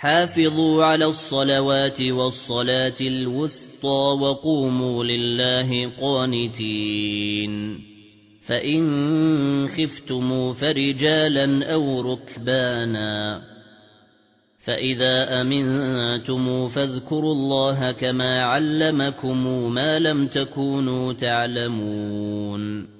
حافظوا على الصلوات والصلاة الوسطى وقوموا لله قانتين. فإن خفتموا فرجالا أو ركبانا. فإذا أمنتم فاذكروا الله كما علمكم ما لم تكونوا تعلمون.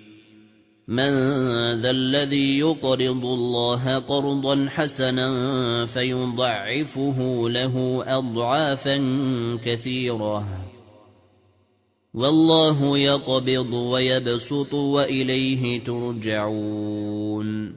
مَنْ ذَا الَّذِي يُقْرِضُ اللَّهَ قَرْضًا حَسَنًا فَيُضَاعِفُهُ لَهُ أَضْعَافًا كَثِيرَةً. وَاللَّهُ يَقْبِضُ وَيَبْسُطُ وَإِلَيْهِ تُرْجَعُونَ.